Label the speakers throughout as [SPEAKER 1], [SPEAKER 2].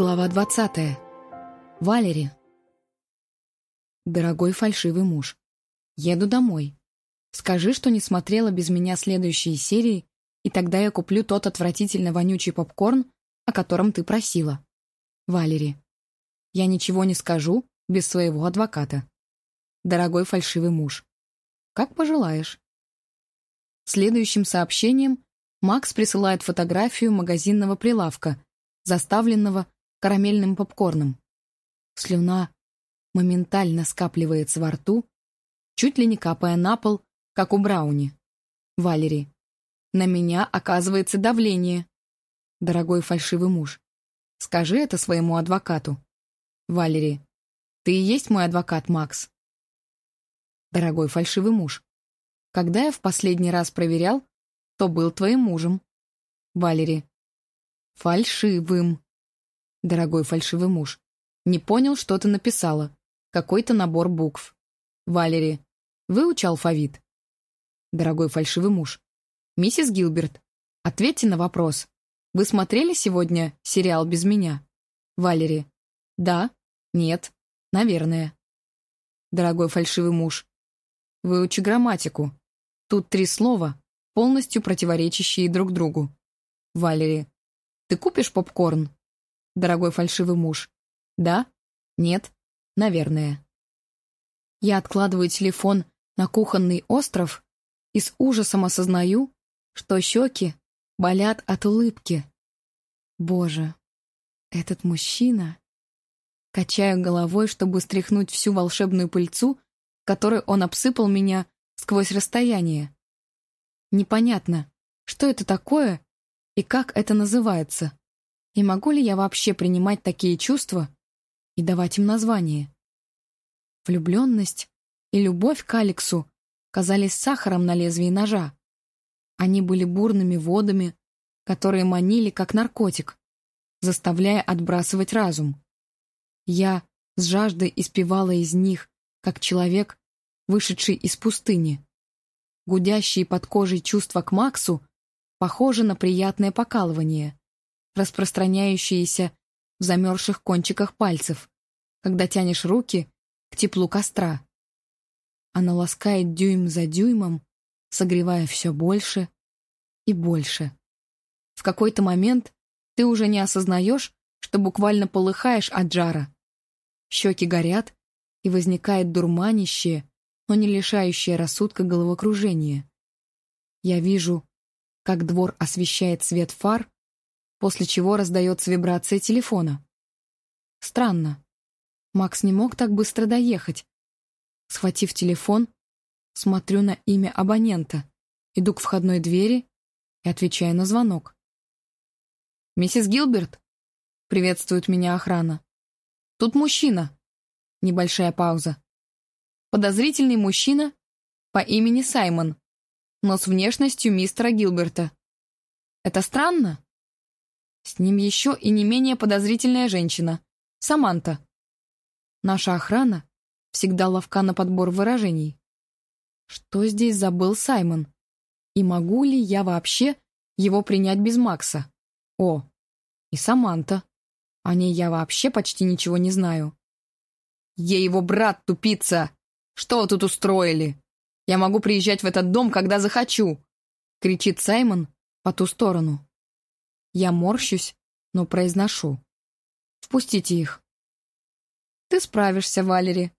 [SPEAKER 1] Глава 20. Валери. Дорогой фальшивый муж, еду домой. Скажи, что не смотрела без меня следующие серии, и тогда я куплю тот отвратительно вонючий попкорн, о котором ты просила. Валери. Я ничего не скажу без своего адвоката. Дорогой фальшивый муж. Как пожелаешь. Следующим сообщением Макс присылает фотографию магазинного прилавка, заставленного карамельным попкорном. Слюна моментально скапливается во рту, чуть ли не капая на пол, как у Брауни. Валери. На меня оказывается давление. Дорогой фальшивый муж. Скажи это своему адвокату. Валери. Ты и есть мой адвокат, Макс. Дорогой фальшивый муж. Когда я в последний раз проверял, то был твоим мужем. Валери. Фальшивым дорогой фальшивый муж. Не понял, что ты написала. Какой-то набор букв. Валери, выучи алфавит. Дорогой фальшивый муж. Миссис Гилберт, ответьте на вопрос. Вы смотрели сегодня сериал «Без меня»? Валери. Да, нет, наверное. Дорогой фальшивый муж. Выучи грамматику. Тут три слова, полностью противоречащие друг другу. Валери. Ты купишь попкорн? Дорогой фальшивый муж? Да? Нет? Наверное. Я откладываю телефон на кухонный остров и с ужасом осознаю, что щеки болят от улыбки. Боже, этот мужчина... Качаю головой, чтобы стряхнуть всю волшебную пыльцу, которой он обсыпал меня сквозь расстояние. Непонятно, что это такое и как это называется. И могу ли я вообще принимать такие чувства и давать им название? Влюбленность и любовь к Алексу казались сахаром на лезвии ножа. Они были бурными водами, которые манили как наркотик, заставляя отбрасывать разум. Я с жаждой испевала из них, как человек, вышедший из пустыни. Гудящие под кожей чувства к Максу похожи на приятное покалывание распространяющиеся в замерзших кончиках пальцев, когда тянешь руки к теплу костра. Она ласкает дюйм за дюймом, согревая все больше и больше. В какой-то момент ты уже не осознаешь, что буквально полыхаешь от жара. Щеки горят, и возникает дурманящее, но не лишающее рассудка головокружение. Я вижу, как двор освещает свет фар, после чего раздается вибрация телефона. Странно. Макс не мог так быстро доехать. Схватив телефон, смотрю на имя абонента, иду к входной двери и отвечаю на звонок. «Миссис Гилберт?» — приветствует меня охрана. «Тут мужчина». Небольшая пауза. Подозрительный мужчина по имени Саймон, но с внешностью мистера Гилберта. Это странно? С ним еще и не менее подозрительная женщина. Саманта. Наша охрана всегда ловка на подбор выражений. Что здесь забыл Саймон? И могу ли я вообще его принять без Макса? О, и Саманта. О ней я вообще почти ничего не знаю. Ей его брат, тупица! Что вы тут устроили? Я могу приезжать в этот дом, когда захочу!» — кричит Саймон по ту сторону. Я морщусь, но произношу. «Впустите их». «Ты справишься, Валери.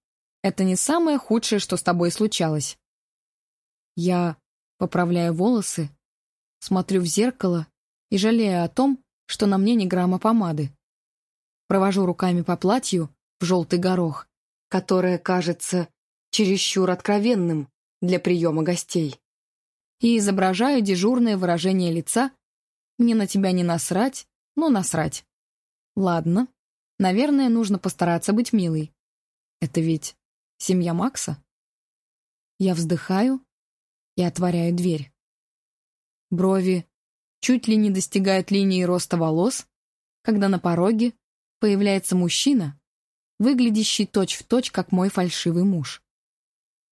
[SPEAKER 1] Это не самое худшее, что с тобой случалось». Я поправляю волосы, смотрю в зеркало и жалею о том, что на мне ни грамма помады. Провожу руками по платью в желтый горох, которое кажется чересчур откровенным для приема гостей, и изображаю дежурное выражение лица мне на тебя не насрать, но насрать. Ладно, наверное, нужно постараться быть милой. Это ведь семья Макса? Я вздыхаю и отворяю дверь. Брови чуть ли не достигают линии роста волос, когда на пороге появляется мужчина, выглядящий точь-в-точь, точь, как мой фальшивый муж.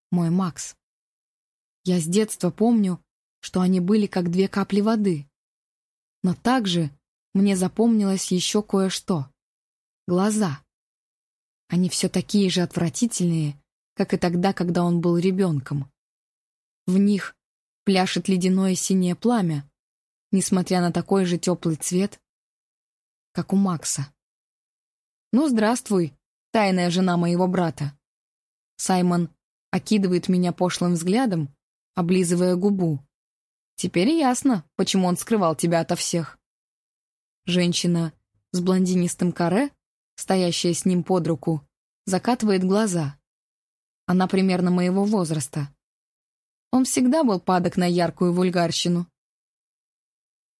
[SPEAKER 1] Мой Макс. Я с детства помню, что они были как две капли воды. Но также мне запомнилось еще кое-что. глаза. Они все такие же отвратительные, как и тогда, когда он был ребенком. В них пляшет ледяное синее пламя, несмотря на такой же теплый цвет, как у Макса. «Ну, здравствуй, тайная жена моего брата». Саймон окидывает меня пошлым взглядом, облизывая губу. «Теперь ясно, почему он скрывал тебя ото всех». Женщина с блондинистым каре, стоящая с ним под руку, закатывает глаза. Она примерно моего возраста. Он всегда был падок на яркую вульгарщину.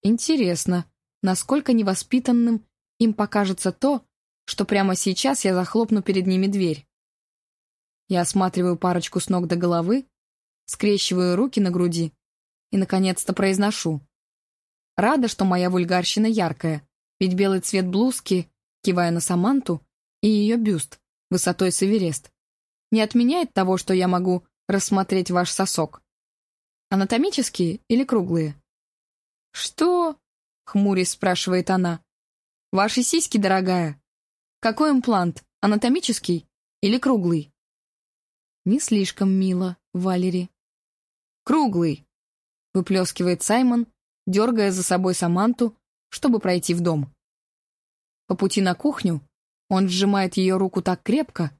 [SPEAKER 1] Интересно, насколько невоспитанным им покажется то, что прямо сейчас я захлопну перед ними дверь. Я осматриваю парочку с ног до головы, скрещиваю руки на груди и, наконец-то, произношу. Рада, что моя вульгарщина яркая, ведь белый цвет блузки, кивая на Саманту, и ее бюст, высотой с Эверест, не отменяет того, что я могу рассмотреть ваш сосок. Анатомические или круглые? «Что?» — хмурясь спрашивает она. «Ваши сиськи, дорогая. Какой имплант, анатомический или круглый?» «Не слишком мило, Валери». «Круглый», — выплескивает Саймон, дергая за собой Саманту, чтобы пройти в дом. По пути на кухню он сжимает ее руку так крепко,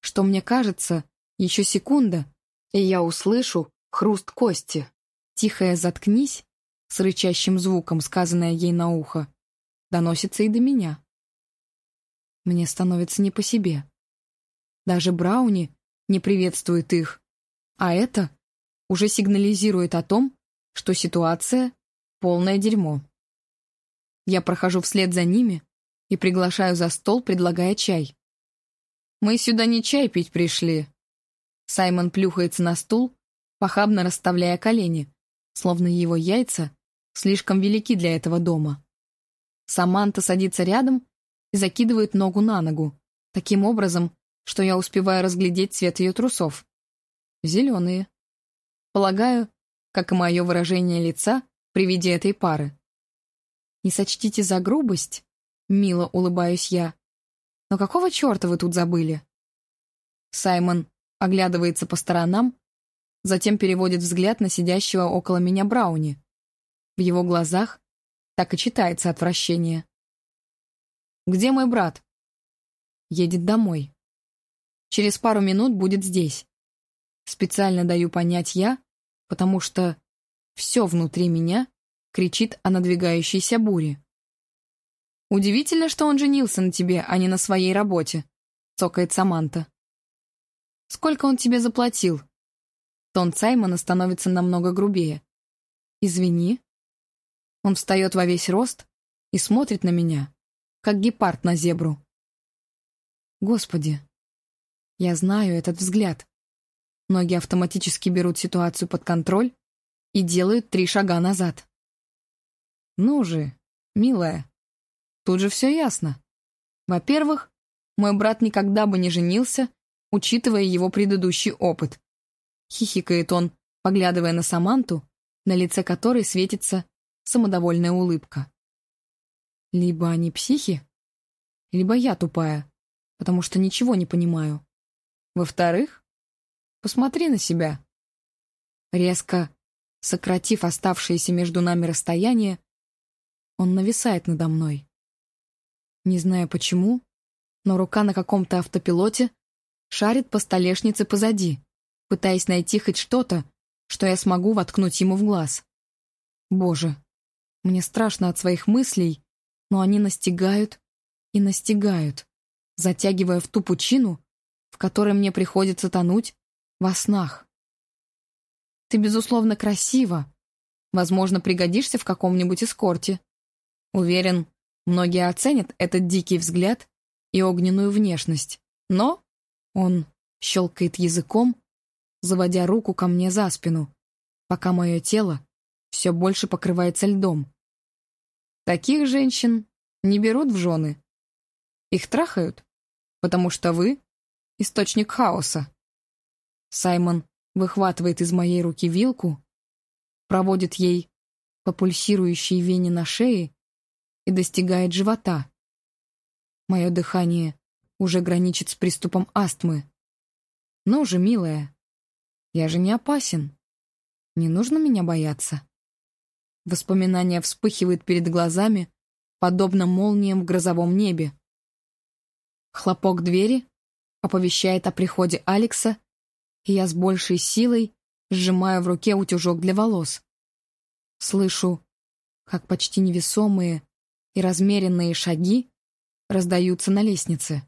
[SPEAKER 1] что мне кажется, еще секунда, и я услышу хруст кости. Тихое «заткнись» с рычащим звуком, сказанное ей на ухо, доносится и до меня. Мне становится не по себе. Даже Брауни не приветствует их, а это уже сигнализирует о том, что ситуация — полное дерьмо. Я прохожу вслед за ними и приглашаю за стол, предлагая чай. «Мы сюда не чай пить пришли». Саймон плюхается на стул, похабно расставляя колени, словно его яйца слишком велики для этого дома. Саманта садится рядом и закидывает ногу на ногу, таким образом, что я успеваю разглядеть цвет ее трусов. Зеленые. Полагаю, как и мое выражение лица при виде этой пары. Не сочтите за грубость, мило улыбаюсь я. Но какого черта вы тут забыли? Саймон оглядывается по сторонам, затем переводит взгляд на сидящего около меня Брауни. В его глазах так и читается отвращение. «Где мой брат?» «Едет домой. Через пару минут будет здесь. Специально даю понять я, потому что все внутри меня кричит о надвигающейся буре. «Удивительно, что он женился на тебе, а не на своей работе», — цокает Саманта. «Сколько он тебе заплатил?» Тон Саймона становится намного грубее. «Извини». Он встает во весь рост и смотрит на меня, как гепард на зебру. Господи, я знаю этот взгляд. Ноги автоматически берут ситуацию под контроль и делают три шага назад. «Ну же, милая, тут же все ясно. Во-первых, мой брат никогда бы не женился, учитывая его предыдущий опыт. Хихикает он, поглядывая на Саманту, на лице которой светится самодовольная улыбка. Либо они психи, либо я тупая, потому что ничего не понимаю. Во-вторых, посмотри на себя. Резко сократив оставшееся между нами расстояние, он нависает надо мной. Не знаю почему, но рука на каком-то автопилоте шарит по столешнице позади, пытаясь найти хоть что-то, что я смогу воткнуть ему в глаз. Боже, мне страшно от своих мыслей, но они настигают и настигают, затягивая в ту пучину, в которой мне приходится тонуть во снах. Ты, безусловно, красива. Возможно, пригодишься в каком-нибудь эскорте. Уверен, многие оценят этот дикий взгляд и огненную внешность. Но он щелкает языком, заводя руку ко мне за спину, пока мое тело все больше покрывается льдом. Таких женщин не берут в жены. Их трахают, потому что вы — источник хаоса. Саймон выхватывает из моей руки вилку, проводит ей по пульсирующей вене на шее и достигает живота. Мое дыхание уже граничит с приступом астмы. Ну же, милая, я же не опасен. Не нужно меня бояться. Воспоминание вспыхивает перед глазами, подобно молниям в грозовом небе. Хлопок двери оповещает о приходе Алекса, и я с большей силой сжимаю в руке утюжок для волос. Слышу, как почти невесомые и размеренные шаги раздаются на лестнице.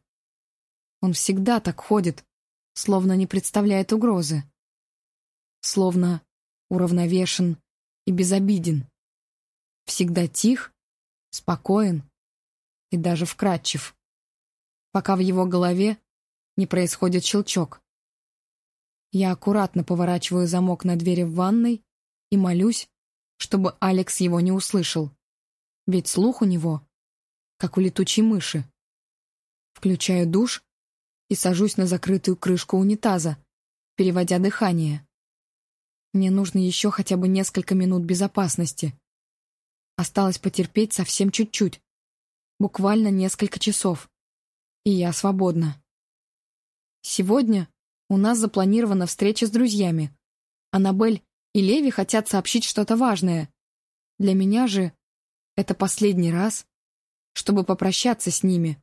[SPEAKER 1] Он всегда так ходит, словно не представляет угрозы. Словно уравновешен и безобиден. Всегда тих, спокоен и даже вкрадчив. Пока в его голове не происходит щелчок. Я аккуратно поворачиваю замок на двери в ванной и молюсь, чтобы Алекс его не услышал. Ведь слух у него, как у летучей мыши. Включаю душ и сажусь на закрытую крышку унитаза, переводя дыхание. Мне нужно еще хотя бы несколько минут безопасности. Осталось потерпеть совсем чуть-чуть. Буквально несколько часов. И я свободна. Сегодня у нас запланирована встреча с друзьями. Аннабель и Леви хотят сообщить что-то важное. Для меня же это последний раз, чтобы попрощаться с ними,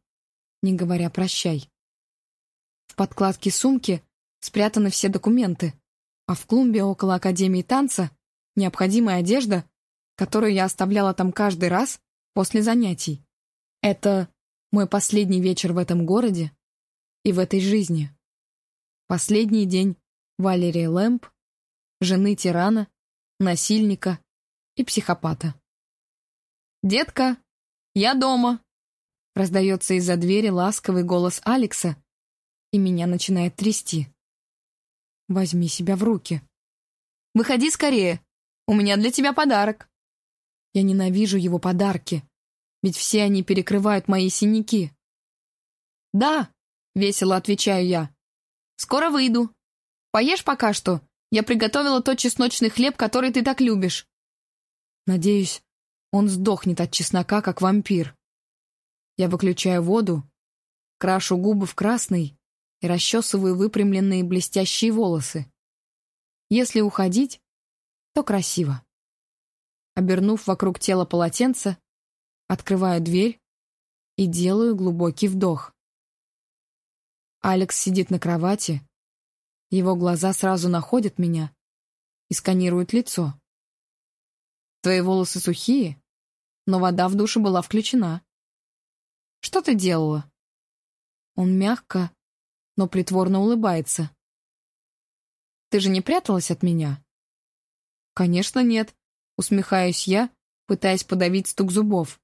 [SPEAKER 1] не говоря «прощай». В подкладке сумки спрятаны все документы, а в клумбе около Академии танца необходимая одежда, которую я оставляла там каждый раз после занятий. Это мой последний вечер в этом городе и в этой жизни. Последний день Валерии Лэмп, жены тирана, насильника и психопата. «Детка, я дома!» Раздается из-за двери ласковый голос Алекса, и меня начинает трясти. Возьми себя в руки. «Выходи скорее! У меня для тебя подарок!» Я ненавижу его подарки, ведь все они перекрывают мои синяки. «Да!» — весело отвечаю я. «Скоро выйду. Поешь пока что. Я приготовила тот чесночный хлеб, который ты так любишь». Надеюсь, он сдохнет от чеснока, как вампир. Я выключаю воду, крашу губы в красный и расчесываю выпрямленные блестящие волосы. Если уходить, то красиво. Обернув вокруг тела полотенце, открываю дверь и делаю глубокий вдох. Алекс сидит на кровати, его глаза сразу находят меня и сканируют лицо. Твои волосы сухие, но вода в душе была включена. Что ты делала? Он мягко, но притворно улыбается. «Ты же не пряталась от меня?» «Конечно нет», — усмехаюсь я, пытаясь подавить стук зубов.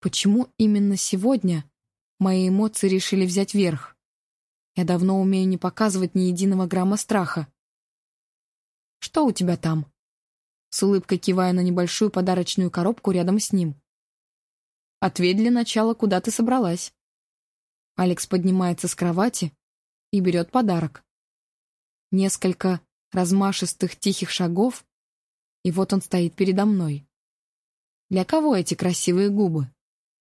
[SPEAKER 1] «Почему именно сегодня мои эмоции решили взять верх? Я давно умею не показывать ни единого грамма страха». «Что у тебя там?» С улыбкой кивая на небольшую подарочную коробку рядом с ним. «Ответь для начала, куда ты собралась?» Алекс поднимается с кровати и берет подарок. Несколько размашистых тихих шагов, и вот он стоит передо мной. Для кого эти красивые губы?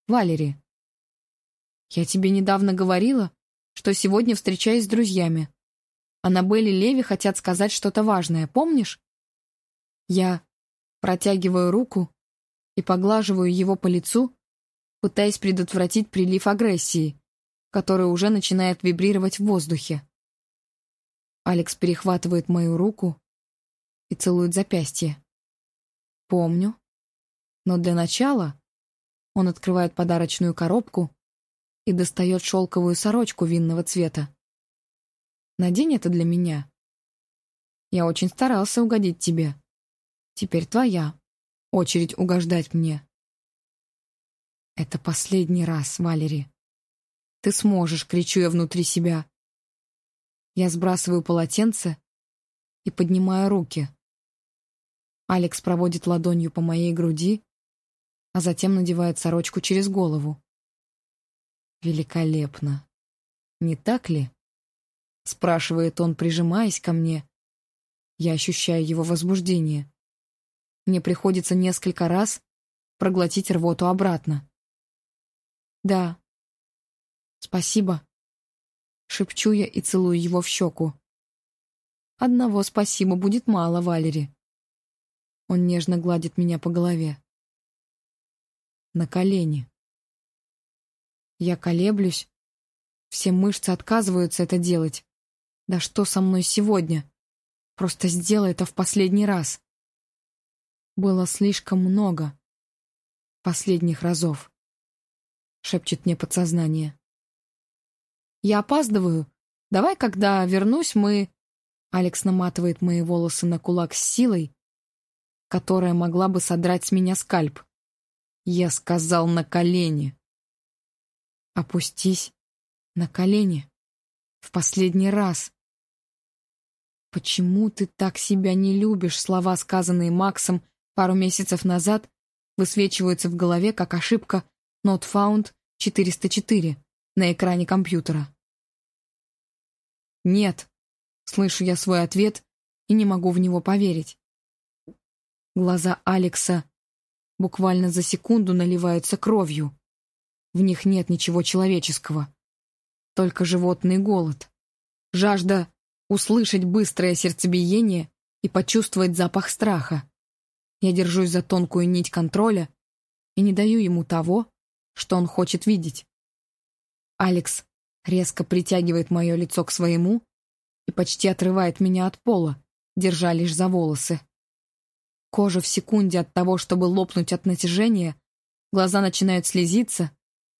[SPEAKER 1] Валери. Я тебе недавно говорила, что сегодня встречаюсь с друзьями. Аннабель и Леви хотят сказать что-то важное, помнишь? Я протягиваю руку и поглаживаю его по лицу, пытаясь предотвратить прилив агрессии, который уже начинает вибрировать в воздухе. Алекс перехватывает мою руку и целует запястье. Помню. Но для начала он открывает подарочную коробку и достает шелковую сорочку винного цвета. Надень это для меня. Я очень старался угодить тебе. Теперь твоя очередь угождать мне. Это последний раз, Валери. Ты сможешь, кричу я внутри себя. Я сбрасываю полотенце и поднимаю руки. Алекс проводит ладонью по моей груди, а затем надевает сорочку через голову. Великолепно. Не так ли? Спрашивает он, прижимаясь ко мне. Я ощущаю его возбуждение. Мне приходится несколько раз проглотить рвоту обратно. Да, Спасибо. Шепчу я и целую его в щеку. Одного спасибо будет мало, Валери. Он нежно гладит меня по голове. На колени. Я колеблюсь. Все мышцы отказываются это делать. Да что со мной сегодня? Просто сделай это в последний раз. Было слишком много последних разов. Шепчет мне подсознание. Я опаздываю. Давай, когда вернусь, мы... Алекс наматывает мои волосы на кулак с силой, которая могла бы содрать с меня скальп. Я сказал на колени. Опустись на колени. В последний раз. Почему ты так себя не любишь? Слова, сказанные Максом пару месяцев назад, высвечиваются в голове как ошибка Not Found 404 на экране компьютера. «Нет», — слышу я свой ответ и не могу в него поверить. Глаза Алекса буквально за секунду наливаются кровью. В них нет ничего человеческого. Только животный голод. Жажда услышать быстрое сердцебиение и почувствовать запах страха. Я держусь за тонкую нить контроля и не даю ему того, что он хочет видеть. Алекс резко притягивает мое лицо к своему и почти отрывает меня от пола, держа лишь за волосы. Кожа в секунде от того, чтобы лопнуть от натяжения, глаза начинают слезиться,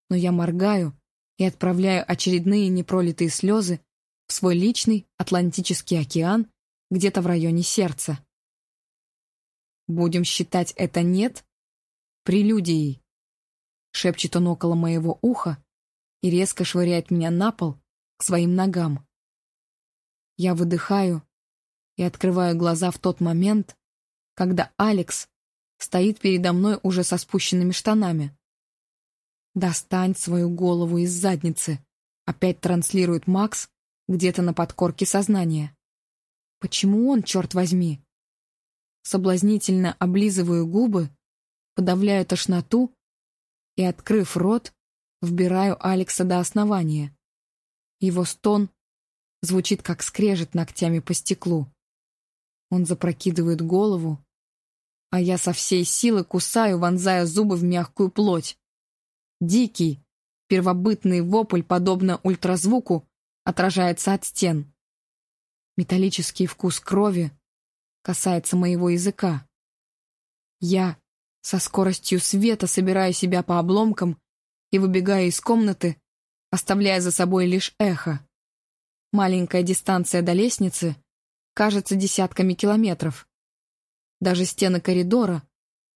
[SPEAKER 1] но я моргаю и отправляю очередные непролитые слезы в свой личный Атлантический океан где-то в районе сердца. «Будем считать это нет?» «Прелюдией», — шепчет он около моего уха и резко швыряет меня на пол к своим ногам. Я выдыхаю и открываю глаза в тот момент, когда Алекс стоит передо мной уже со спущенными штанами. «Достань свою голову из задницы», — опять транслирует Макс где-то на подкорке сознания. «Почему он, черт возьми?» Соблазнительно облизываю губы, подавляю тошноту и, открыв рот, вбираю Алекса до основания. Его стон звучит, как скрежет ногтями по стеклу. Он запрокидывает голову, а я со всей силы кусаю, вонзая зубы в мягкую плоть. Дикий, первобытный вопль, подобно ультразвуку, отражается от стен. Металлический вкус крови касается моего языка. Я со скоростью света собираю себя по обломкам и выбегаю из комнаты, оставляя за собой лишь эхо. Маленькая дистанция до лестницы кажется десятками километров. Даже стены коридора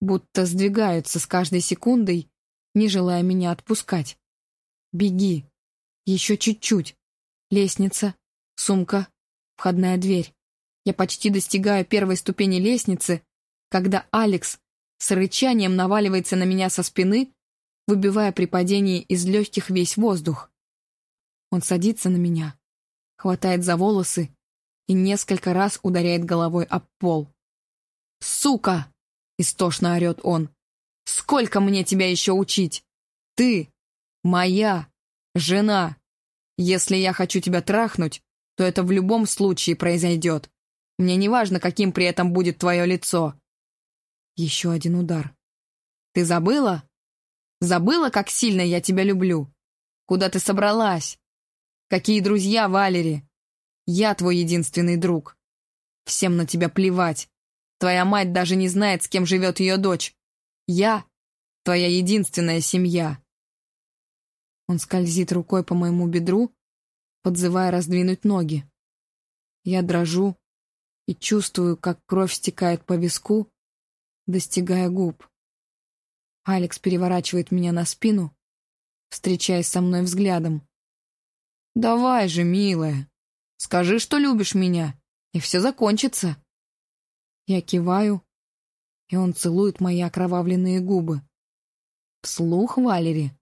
[SPEAKER 1] будто сдвигаются с каждой секундой, не желая меня отпускать. Беги. Еще чуть-чуть. Лестница, сумка, входная дверь. Я почти достигаю первой ступени лестницы, когда Алекс с рычанием наваливается на меня со спины, выбивая при падении из легких весь воздух. Он садится на меня, хватает за волосы и несколько раз ударяет головой об пол. «Сука!» — истошно орет он. «Сколько мне тебя еще учить? Ты моя жена. Если я хочу тебя трахнуть, то это в любом случае произойдет. Мне не важно, каким при этом будет твое лицо». Еще один удар. «Ты забыла? Забыла, как сильно я тебя люблю? Куда ты собралась? Какие друзья, Валери? Я твой единственный друг. Всем на тебя плевать. Твоя мать даже не знает, с кем живет ее дочь. Я — твоя единственная семья. Он скользит рукой по моему бедру, подзывая раздвинуть ноги. Я дрожу и чувствую, как кровь стекает по виску, достигая губ. Алекс переворачивает меня на спину, встречаясь со мной взглядом. «Давай же, милая, скажи, что любишь меня, и все закончится». Я киваю, и он целует мои окровавленные губы. Вслух, Валери.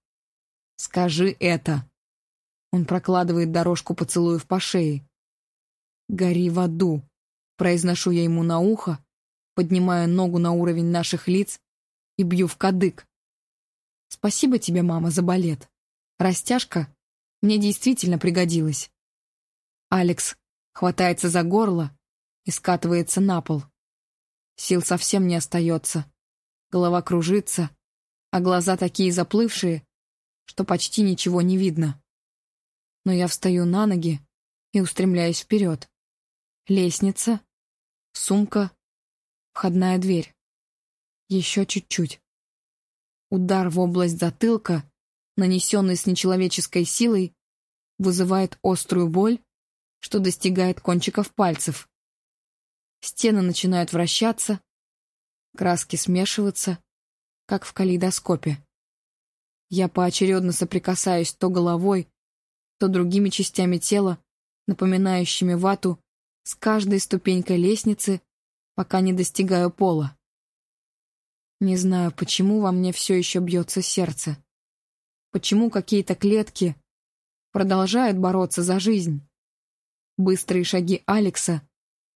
[SPEAKER 1] «Скажи это!» Он прокладывает дорожку поцелуев по шее. «Гори в аду!» Произношу я ему на ухо, поднимая ногу на уровень наших лиц и бью в кадык. «Спасибо тебе, мама, за балет. Растяжка мне действительно пригодилось. Алекс хватается за горло и скатывается на пол. Сил совсем не остается. Голова кружится, а глаза такие заплывшие, что почти ничего не видно. Но я встаю на ноги и устремляюсь вперед. Лестница, сумка, входная дверь. Еще чуть-чуть. Удар в область затылка, нанесенный с нечеловеческой силой, вызывает острую боль, что достигает кончиков пальцев. Стены начинают вращаться, краски смешиваться, как в калейдоскопе. Я поочередно соприкасаюсь то головой, то другими частями тела, напоминающими вату, с каждой ступенькой лестницы, пока не достигаю пола. Не знаю, почему во мне все еще бьется сердце. Почему какие-то клетки продолжают бороться за жизнь. Быстрые шаги Алекса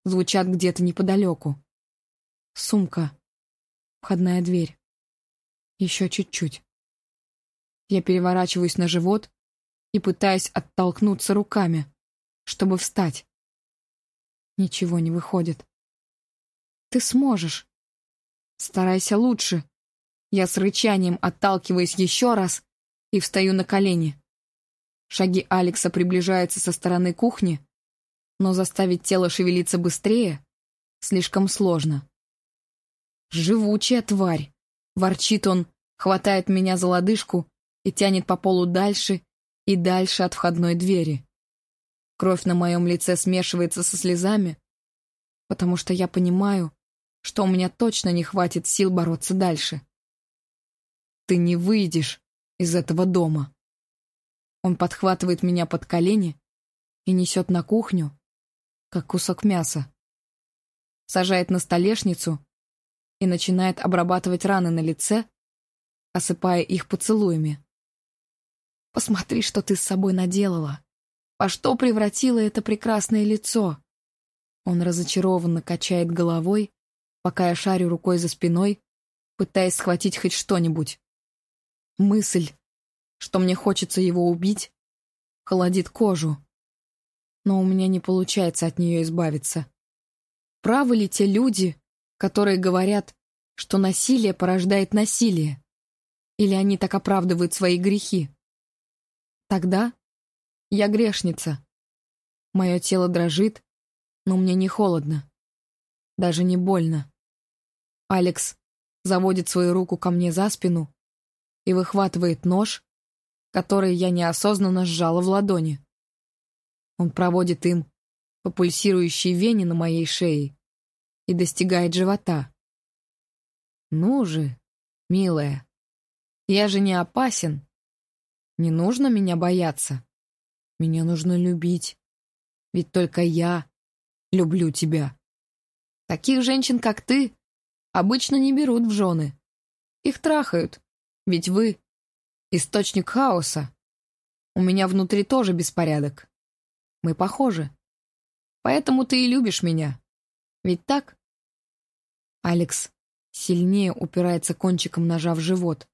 [SPEAKER 1] звучат где-то неподалеку. Сумка. Входная дверь. Еще чуть-чуть. Я переворачиваюсь на живот и пытаюсь оттолкнуться руками, чтобы встать. Ничего не выходит. Ты сможешь. Старайся лучше. Я с рычанием отталкиваюсь еще раз и встаю на колени. Шаги Алекса приближаются со стороны кухни, но заставить тело шевелиться быстрее слишком сложно. «Живучая тварь!» — ворчит он, хватает меня за лодыжку и тянет по полу дальше и дальше от входной двери. Кровь на моем лице смешивается со слезами, потому что я понимаю, что у меня точно не хватит сил бороться дальше. «Ты не выйдешь из этого дома!» Он подхватывает меня под колени и несет на кухню, как кусок мяса. Сажает на столешницу и начинает обрабатывать раны на лице, осыпая их поцелуями. «Посмотри, что ты с собой наделала! Во что превратило это прекрасное лицо?» Он разочарованно качает головой, пока я шарю рукой за спиной, пытаясь схватить хоть что-нибудь. Мысль, что мне хочется его убить, холодит кожу но у меня не получается от нее избавиться. Правы ли те люди, которые говорят, что насилие порождает насилие? Или они так оправдывают свои грехи? Тогда я грешница. Мое тело дрожит, но мне не холодно. Даже не больно. Алекс заводит свою руку ко мне за спину и выхватывает нож, который я неосознанно сжала в ладони. Он проводит им по пульсирующей вене на моей шее и достигает живота. «Ну же, милая, я же не опасен. Не нужно меня бояться. Меня нужно любить. Ведь только я люблю тебя. Таких женщин, как ты, обычно не берут в жены. Их трахают, ведь вы — источник хаоса. У меня внутри тоже беспорядок. Мы похожи. Поэтому ты и любишь меня. Ведь так? Алекс сильнее упирается кончиком ножа в живот.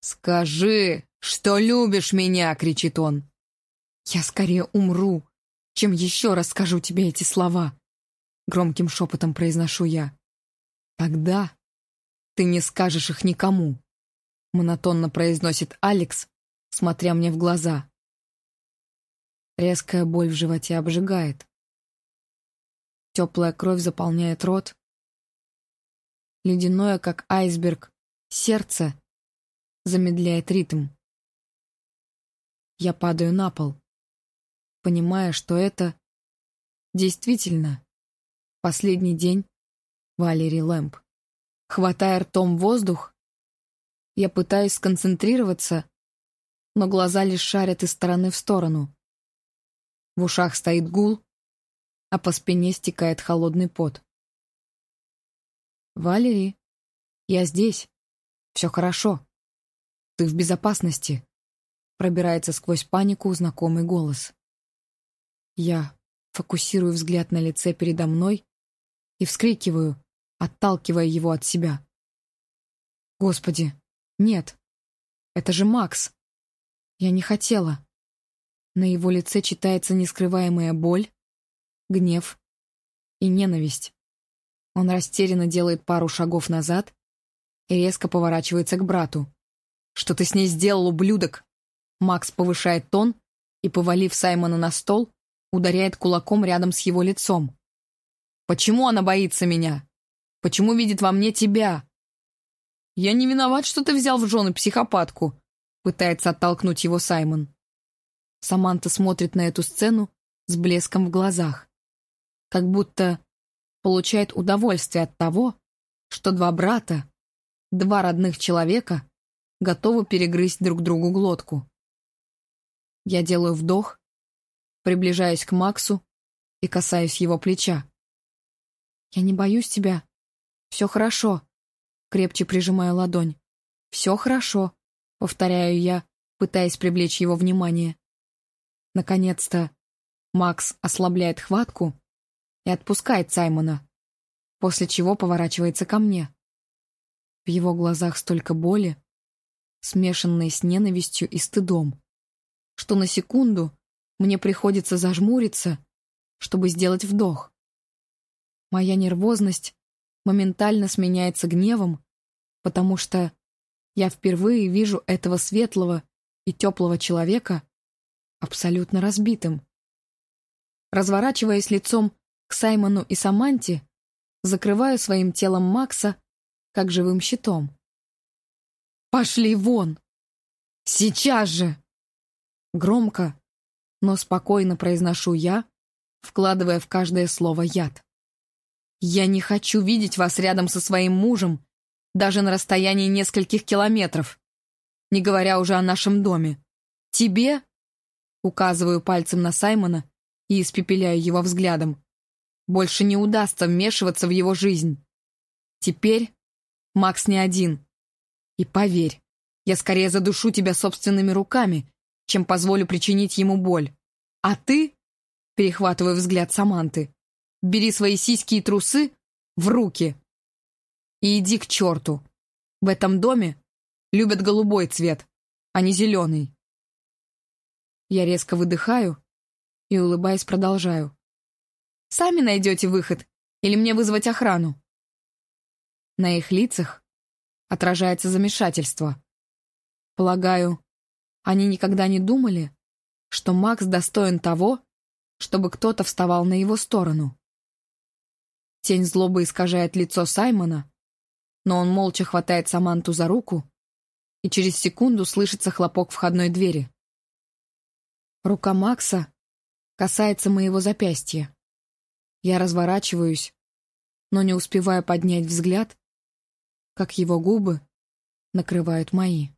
[SPEAKER 1] «Скажи, что любишь меня!» — кричит он. «Я скорее умру, чем еще раз скажу тебе эти слова!» Громким шепотом произношу я. «Тогда ты не скажешь их никому!» Монотонно произносит Алекс, смотря мне в глаза. Резкая боль в животе обжигает. Теплая кровь заполняет рот. Ледяное, как айсберг, сердце замедляет ритм. Я падаю на пол, понимая, что это действительно последний день Валерий Лэмп. Хватая ртом воздух, я пытаюсь сконцентрироваться, но глаза лишь шарят из стороны в сторону. В ушах стоит гул, а по спине стекает холодный пот. «Валерий, я здесь. Все хорошо. Ты в безопасности», — пробирается сквозь панику знакомый голос. Я фокусирую взгляд на лице передо мной и вскрикиваю, отталкивая его от себя. «Господи, нет! Это же Макс! Я не хотела!» На его лице читается нескрываемая боль, гнев и ненависть. Он растерянно делает пару шагов назад и резко поворачивается к брату. «Что ты с ней сделал, ублюдок?» Макс повышает тон и, повалив Саймона на стол, ударяет кулаком рядом с его лицом. «Почему она боится меня? Почему видит во мне тебя?» «Я не виноват, что ты взял в жены психопатку», пытается оттолкнуть его Саймон. Саманта смотрит на эту сцену с блеском в глазах, как будто получает удовольствие от того, что два брата, два родных человека готовы перегрызть друг другу глотку. Я делаю вдох, приближаюсь к Максу и касаюсь его плеча. «Я не боюсь тебя. Все хорошо», — крепче прижимаю ладонь. «Все хорошо», — повторяю я, пытаясь привлечь его внимание. Наконец-то Макс ослабляет хватку и отпускает Саймона, после чего поворачивается ко мне. В его глазах столько боли, смешанной с ненавистью и стыдом, что на секунду мне приходится зажмуриться, чтобы сделать вдох. Моя нервозность моментально сменяется гневом, потому что я впервые вижу этого светлого и теплого человека абсолютно разбитым. Разворачиваясь лицом к Саймону и Саманте, закрываю своим телом Макса как живым щитом. «Пошли вон! Сейчас же!» Громко, но спокойно произношу я, вкладывая в каждое слово яд. «Я не хочу видеть вас рядом со своим мужем, даже на расстоянии нескольких километров, не говоря уже о нашем доме. Тебе Указываю пальцем на Саймона и испепеляю его взглядом. Больше не удастся вмешиваться в его жизнь. Теперь Макс не один. И поверь, я скорее задушу тебя собственными руками, чем позволю причинить ему боль. А ты, перехватывая взгляд Саманты, бери свои сиськи и трусы в руки и иди к черту. В этом доме любят голубой цвет, а не зеленый. Я резко выдыхаю и, улыбаясь, продолжаю. «Сами найдете выход или мне вызвать охрану?» На их лицах отражается замешательство. Полагаю, они никогда не думали, что Макс достоин того, чтобы кто-то вставал на его сторону. Тень злобы искажает лицо Саймона, но он молча хватает Саманту за руку, и через секунду слышится хлопок входной двери. Рука Макса касается моего запястья. Я разворачиваюсь, но не успеваю поднять взгляд, как его губы накрывают мои.